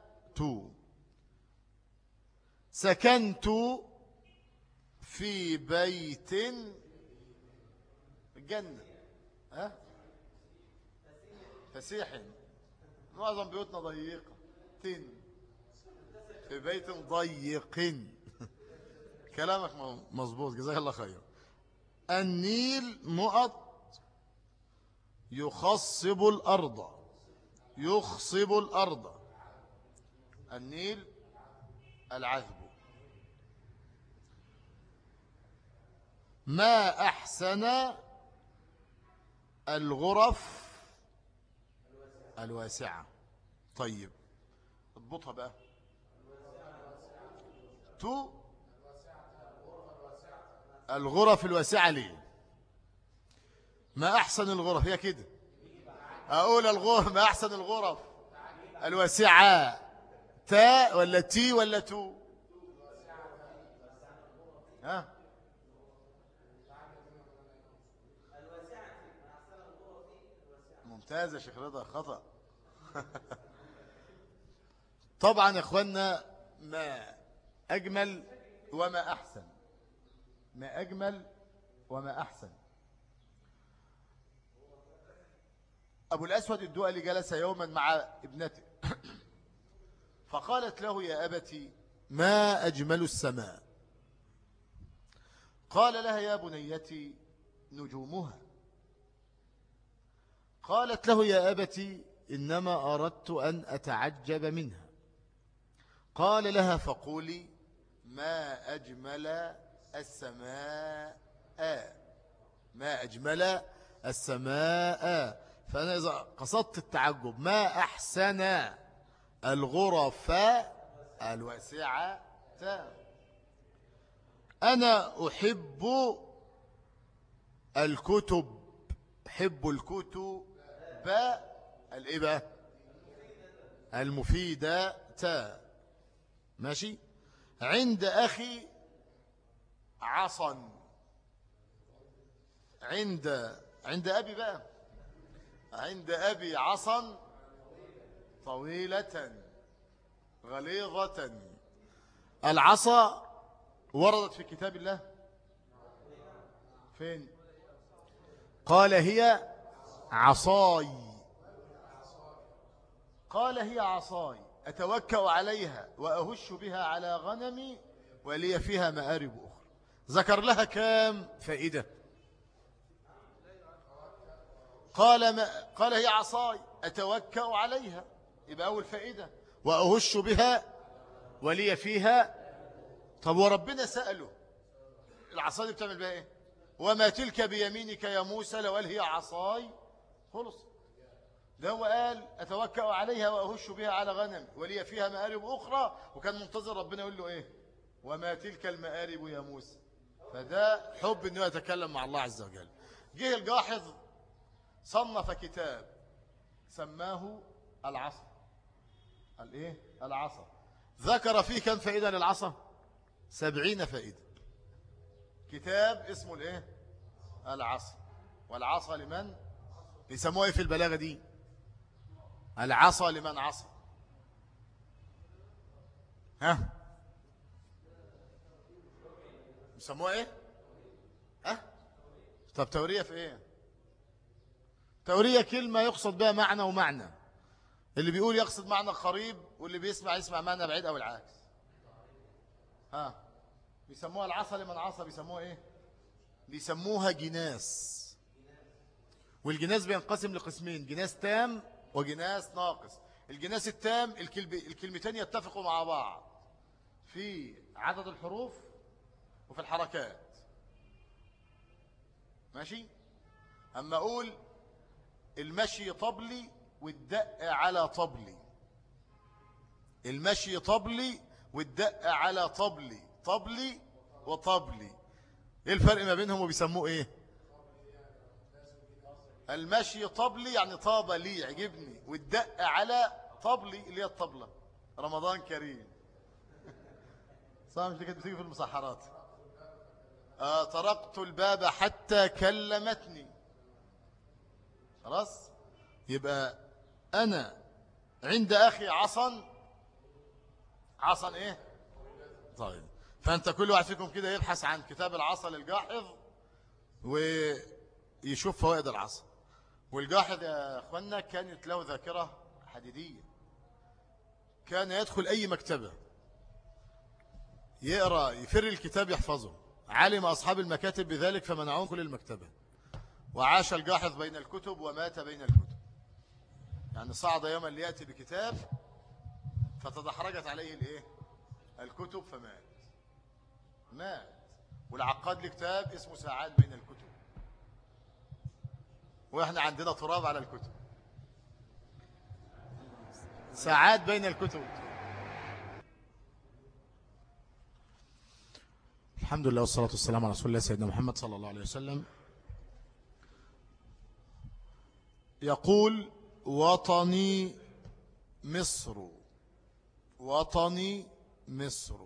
سكنت في بيت الجنة ها؟ فسيح. معظم بيوتنا ضيقة. تن. في بيت ضيق. كلامك مظبوط. جزاك الله خير. النيل نقط يخصب الأرض. يخصب الأرض. النيل العذب. ما أحسن الغرف الواسعة. طيب اضبطها بقى. تو الغرف الواسعة ليه؟ ما أحسن الغرف هي كده. أقول الغرف ما أحسن الغرف الواسعة. تاء ولا تي ولا تو؟ ها؟ ممتاز يا شيخ رضا خطأ. طبعا يا اخوانا ما أجمل وما أحسن. ما أجمل وما أحسن. أبو الأسود الدؤلي جلس يوما مع ابنته. فقالت له يا أبتي ما أجمل السماء؟ قال لها يا بنيتي نجومها. قالت له يا أبتي إنما أردت أن أتعجب منها. قال لها فقولي ما أجمل السماء. ما أجمل السماء. فأنا إذا قصدت التعجب ما أحسن الغرف الواسعة؟ أنا أحب الكتب أحب الكتب الإبا المفيدة تا. ماشي؟ عند أخي عصا. عند عند أبي بقى. عند أبي عصا طويلة غليظة. العصا وردت في كتاب الله. فين؟ قال هي عصاي. قال هي عصاي. أتوكأ عليها وأهش بها على غنمي ولي فيها مآرب أخرى. ذكر لها كام فائدة؟ قال ما قال هي عصاي. أتوكأ عليها. يبقى أول فائدة. وأهش بها ولي فيها. طب وربنا سأله. العصا دي بتعمل بها إيه؟ وما تلك بيمينك يا موسى لو هي عصاي؟ خلص. ده هو قال أتوكأ عليها وأهش بها على غنم ولي فيها مآرب أخرى وكان منتظر ربنا يقول له إيه؟ وما تلك المآرب يا موسى؟ فده حب أنه يتكلم مع الله عز وجل. جه الجاحظ صنف كتاب سماه العصا. الايه العصا. ذكر فيه كم فائدة للعصا؟ سبعين فائدة. كتاب اسمه الإيه؟ العصا. والعصا لمن؟ بيسموها إيه في البلاغة دي؟ العصا لمن عصى ها؟ بيسموها إيه؟ ها؟ طب تورية في إيه؟ تورية كلمة يقصد بها معنى ومعنى. اللي بيقول يقصد معنى قريب واللي بيسمع يسمع معنى بعيد أو العكس. ها؟ بيسموها العصا لمن عصى بيسموها إيه؟ بيسموها جناس. والجناس بينقسم لقسمين جناس تام وجناس ناقص. الجناس التام الكلمتين يتفقوا مع بعض في عدد الحروف وفي الحركات. ماشي؟ أما أقول المشي طبلي والدق على طبلي. المشي طبلي والدق على طبلي. طبلي وطبلي. إيه الفرق ما بينهم وبيسموه إيه؟ المشي طبلي يعني طاب لي عجبني والدق على طبلي اللي هي الطبلة. رمضان كريم. صح مش كده بتيجي في المصحرات آه طرقت الباب حتى كلمتني. خلاص؟ يبقى أنا عند أخي عصا. عصا إيه؟ طيب. فأنت كل واحد فيكم كده يبحث عن كتاب العصا للجاحظ ويشوف فوائد العصا. والجاحظ يا أخوانا كانت له ذاكرة حديدية. كان يدخل أي مكتبة يقرأ يفر الكتاب يحفظه. علم أصحاب المكاتب بذلك فمنعون كل المكتبة. وعاش الجاحظ بين الكتب ومات بين الكتب. يعني صعد يوما ليأتي بكتاب فتدحرجت عليه الإيه؟ الكتب فمات. مات. والعقاد لكتاب اسمه ساعات بين الكتب. وإحنا عندنا تراب على الكتب. ساعات بين الكتب. الحمد لله والصلاة والسلام على رسول الله سيدنا محمد صلى الله عليه وسلم. يقول وطني مصر. وطني مصر.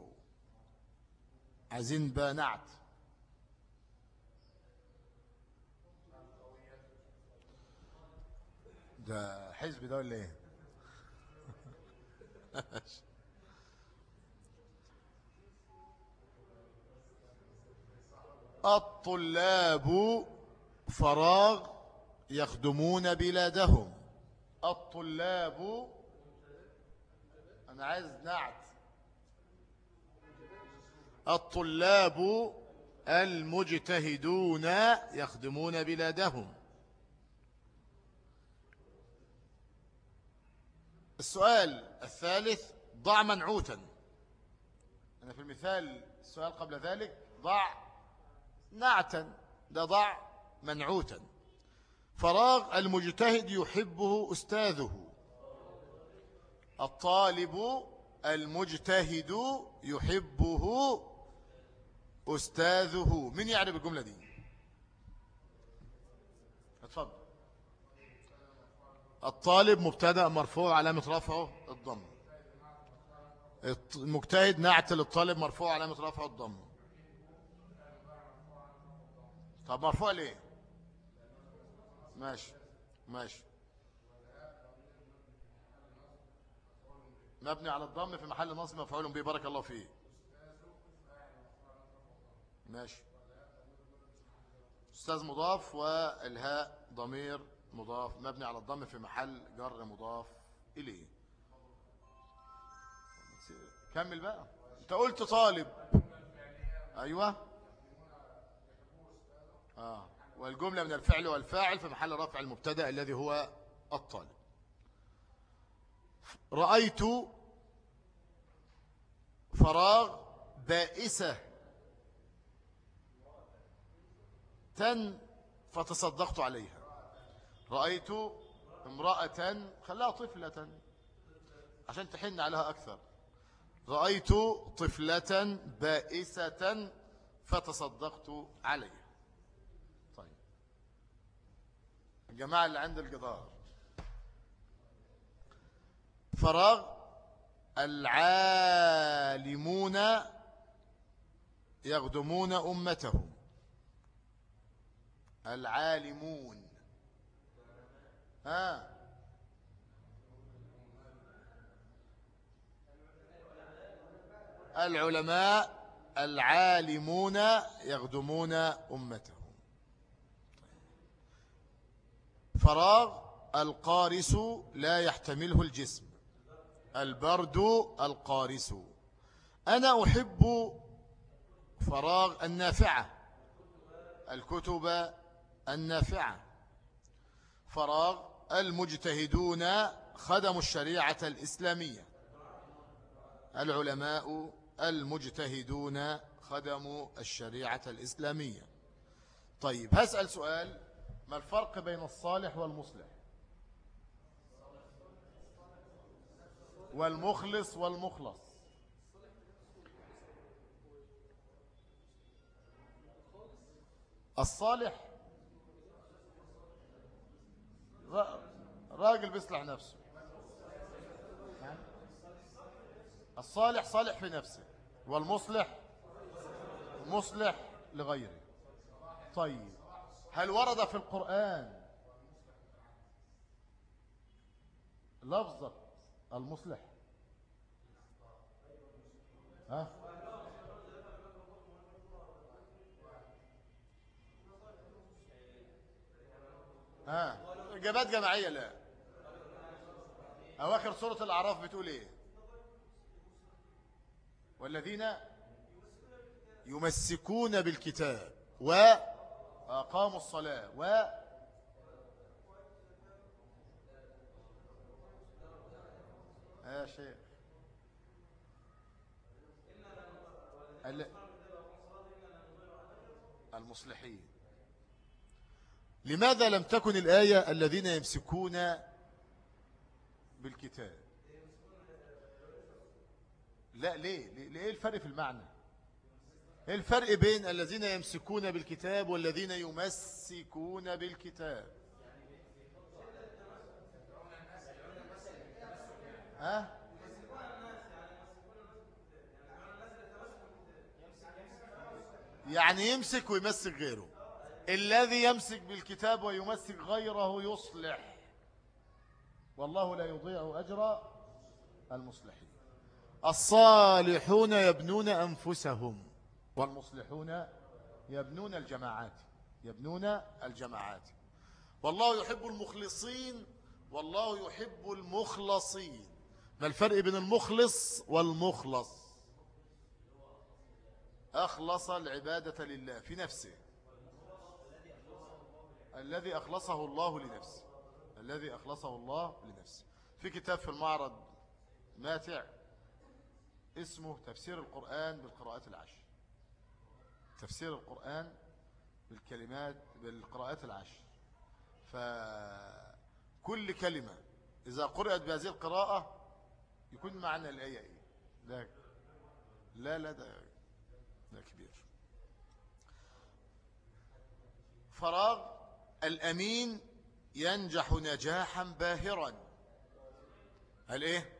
عايزين بقى نعت ده حزب ده ولا إيه؟ الطلاب فراغ يخدمون بلادهم. الطلاب أنا عايز نعت. الطلاب المجتهدون يخدمون بلادهم. السؤال الثالث ضع منعوتا. أنا في المثال السؤال قبل ذلك ضع نعتا ده ضع منعوتا. فراغ المجتهد يحبه أستاذه. الطالب المجتهد يحبه أستاذه. من يعرف الجملة دي؟ اتفضل. الطالب مبتدأ مرفوع علامة رفعه الضم. المجتهد نعت للطالب مرفوع علامة رفعه الضم. طب مرفوع ليه؟ ماشي ماشي. مبني على الضم في محل نصب مفعول به بارك الله فيه. ماشي. أستاذ مضاف والهاء ضمير مضاف مبني على الضم في محل جر مضاف إليه. كمل بقى. أنت قلت طالب. أيوه. آه. والجملة من الفعل والفاعل في محل رفع المبتدأ الذي هو الطالب. رأيت فراغ بائسة. تن فتصدقت عليها. رأيت امرأة خلاها طفلة عشان تحن عليها أكثر. رأيت طفلة بائسة فتصدقت عليها طيب. الجماعة اللي عند الجدار. فراغ العالمون يخدمون أمتهم. العالمون. ها. العلماء العالمون يخدمون أمتهم. فراغ القارس لا يحتمله الجسم. البرد القارس. أنا أحب فراغ النافعة. الكتب النافعة. فراغ المجتهدون خدموا الشريعة الإسلامية. العلماء المجتهدون خدموا الشريعة الإسلامية. طيب هسأل سؤال. ما الفرق بين الصالح والمصلح؟ والمخلص والمخلص. الصالح راجل بيصلح نفسه. الصالح صالح في نفسه والمصلح مصلح لغيره. طيب هل ورد في القرآن لفظة المصلح؟ ها؟ ها؟ إجابات جماعية لا أواخر سورة الأعراف بتقول إيه؟ والذين يمسكون بالكتاب وأقاموا الصلاة و يا شيخ. المصلحين. لماذا لم تكن الآية الذين يمسكون بالكتاب؟ لا ليه؟ ليه؟ الفرق في المعنى؟ إيه الفرق بين الذين يمسكون بالكتاب والذين يمسكون بالكتاب؟ ها؟ يعني يمسك ويمسك غيره. الذي يمسك بالكتاب ويمسك غيره يصلح. والله لا يضيع أجر المصلحين. الصالحون يبنون أنفسهم والمصلحون يبنون الجماعات يبنون الجماعات. والله يحب المخلصين والله يحب المخلصين. ما الفرق بين المخلص والمخلص؟ أخلص العبادة لله في نفسه. الذي أخلصه الله لنفسه. الذي أخلصه الله لنفسه. في كتاب في المعرض ماتع اسمه تفسير القرآن بالقراءات العشر. تفسير القرآن بالكلمات بالقراءات العشر. فكل كلمة إذا قرأت بهذه القراءة يكون معنى الآية إيه؟ لا لا لا ده, ده كبير. فراغ الأمين ينجح نجاحا باهرا. هل إيه؟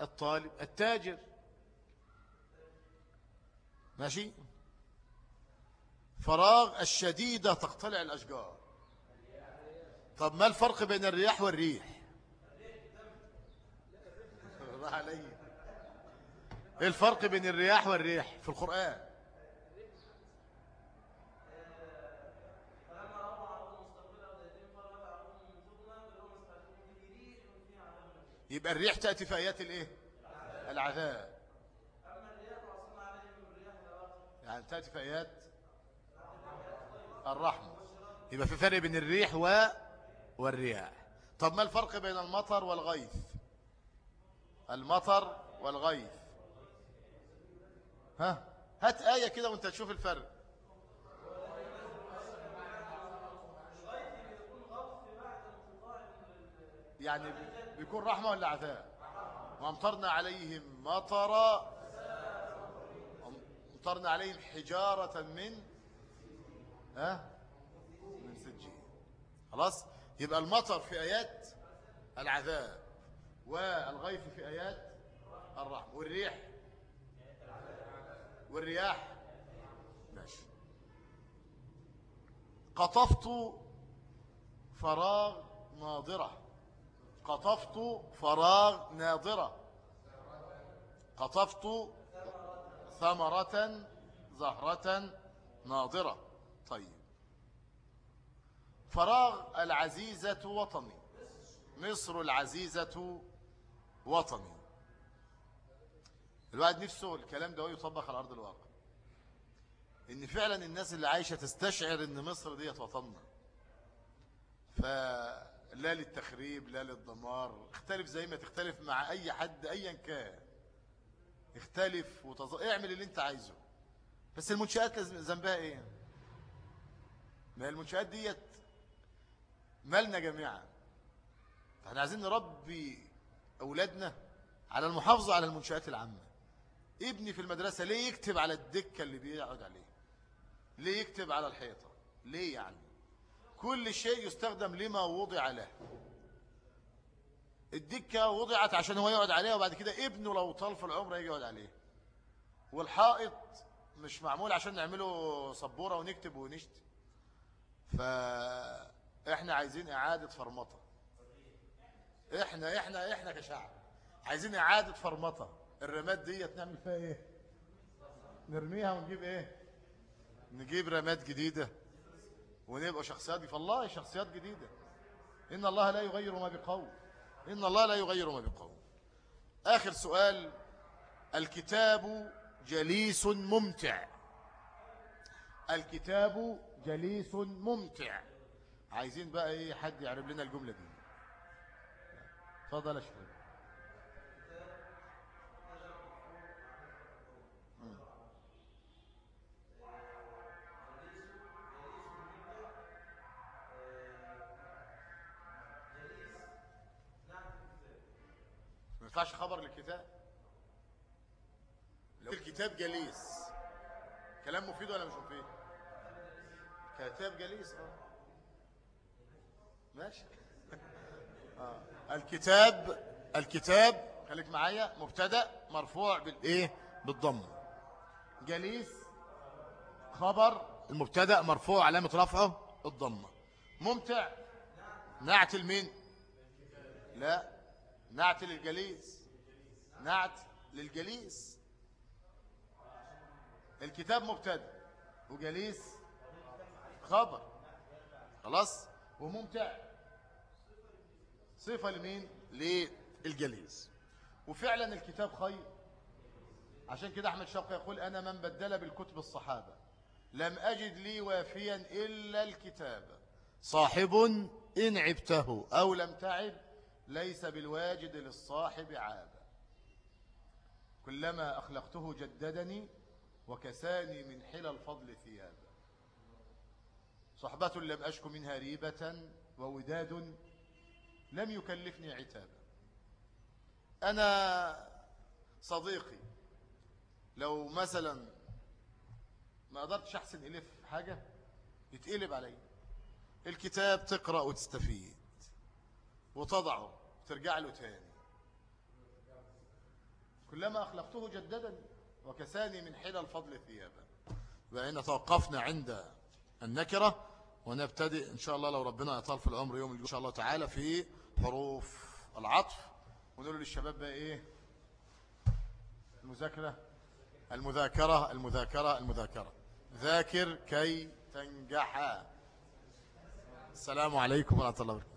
الطالب التاجر. ماشي؟ فراغ الشديدة تقتلع الأشجار. طب ما الفرق بين الرياح والريح؟ علي. إيه الفرق بين الرياح والريح في القرآن؟ يبقى الريح تأتي في آيات الإيه؟ العذاب. يعني تأتي في آيات الرحمة. يبقى في فرق بين الريح و... والرياح. طب ما الفرق بين المطر والغيث؟ المطر والغيث. ها؟ هات آية كده وانت تشوف الفرق. يعني بيكون رحمة ولا عذاب؟ وامطرنا عليهم مطرا. امطرنا عليهم حجارة من ها؟ من سجين. خلاص؟ يبقى المطر في آيات العذاب والغيث في آيات الرحمة. والريح والرياح. ماشي. قطفت فراغ ناظرة. قطفت فراغ ناظرة. قطفت ثمرة زهرة ناظرة. طيب. فراغ العزيزة وطني. مصر العزيزة وطني. الواحد نفسه الكلام ده يطبق على أرض الواقع. إن فعلا الناس اللي عايشة تستشعر إن مصر دي وطننا. فلا للتخريب لا للدمار اختلف زي ما تختلف مع أي حد أيا كان. اختلف وتظ... اعمل اللي أنت عايزه. بس المنشآت ذنبها إيه؟ ما المنشآت ديت مالنا جميعا. إحنا عايزين نربي أولادنا على المحافظة على المنشآت العامة. ابني في المدرسة ليه يكتب على الدكة اللي بيقعد عليه؟ ليه يكتب على الحيطة؟ ليه يعني؟ كل شيء يستخدم لما وضع له. الدكة وضعت عشان هو يقعد عليها وبعد كده ابنه لو طال في العمر يجي يقعد عليه. والحائط مش معمول عشان نعمله سبورة ونكتب ونشتي. فاحنا عايزين إعادة فرمطة. إحنا إحنا إحنا كشعب عايزين إعادة فرمطة. الرماد ديت نعمل فيها إيه؟ نرميها ونجيب إيه؟ نجيب رماد جديدة. ونبقى شخصيات فالله شخصيات جديدة. إن الله لا يغير ما بقوم. إن الله لا يغير ما بقوم. آخر سؤال. الكتاب جليس ممتع. الكتاب جليس ممتع. عايزين بقى إيه حد يعرف لنا الجملة دي. تفضل أشوف ينفعش خبر للكتاب لو الكتاب جليس. كلام مفيد ولا مش مفيد؟ كتاب جليس آه. ماشي. آه. الكتاب الكتاب خليك معايا مبتدأ مرفوع بالايه بالضم. جليس خبر المبتدأ مرفوع علامة رفعه الضمة. ممتع. نعت المين؟ لا. نعت للجليس. نعت للجليس. الكتاب مبتدأ وجليس خبر. خلاص؟ وممتع. صفة لمين؟ للجليس. وفعلا الكتاب خير. عشان كده أحمد شوقي يقول أنا من بدل بالكتب الصحابة. لم أجد لي وافيا إلا الكتاب. صاحب إن عبته أو لم تعب ليس بالواجد للصاحب عابا. كلما أخلقته جددني وكساني من حلى الفضل ثيابا. صحبة لم أشك منها ريبة ووداد لم يكلفني عتابا. أنا صديقي لو مثلا ما قدرتش أحسن إليه في حاجة يتقلب علي الكتاب تقرأ وتستفيد وتضعه. ترجع له تاني. كلما أخلقته جددا وكساني من حلى الفضل ثيابا. بأن توقفنا عند النكرة ونبتدئ إن شاء الله لو ربنا أطال في العمر يوم إن شاء الله تعالى في حروف العطف. ونقول للشباب بقى إيه؟ المذاكرة. المذاكرة المذاكرة المذاكرة. ذاكر كي تنجح. السلام عليكم ورحمة الله وبركاته.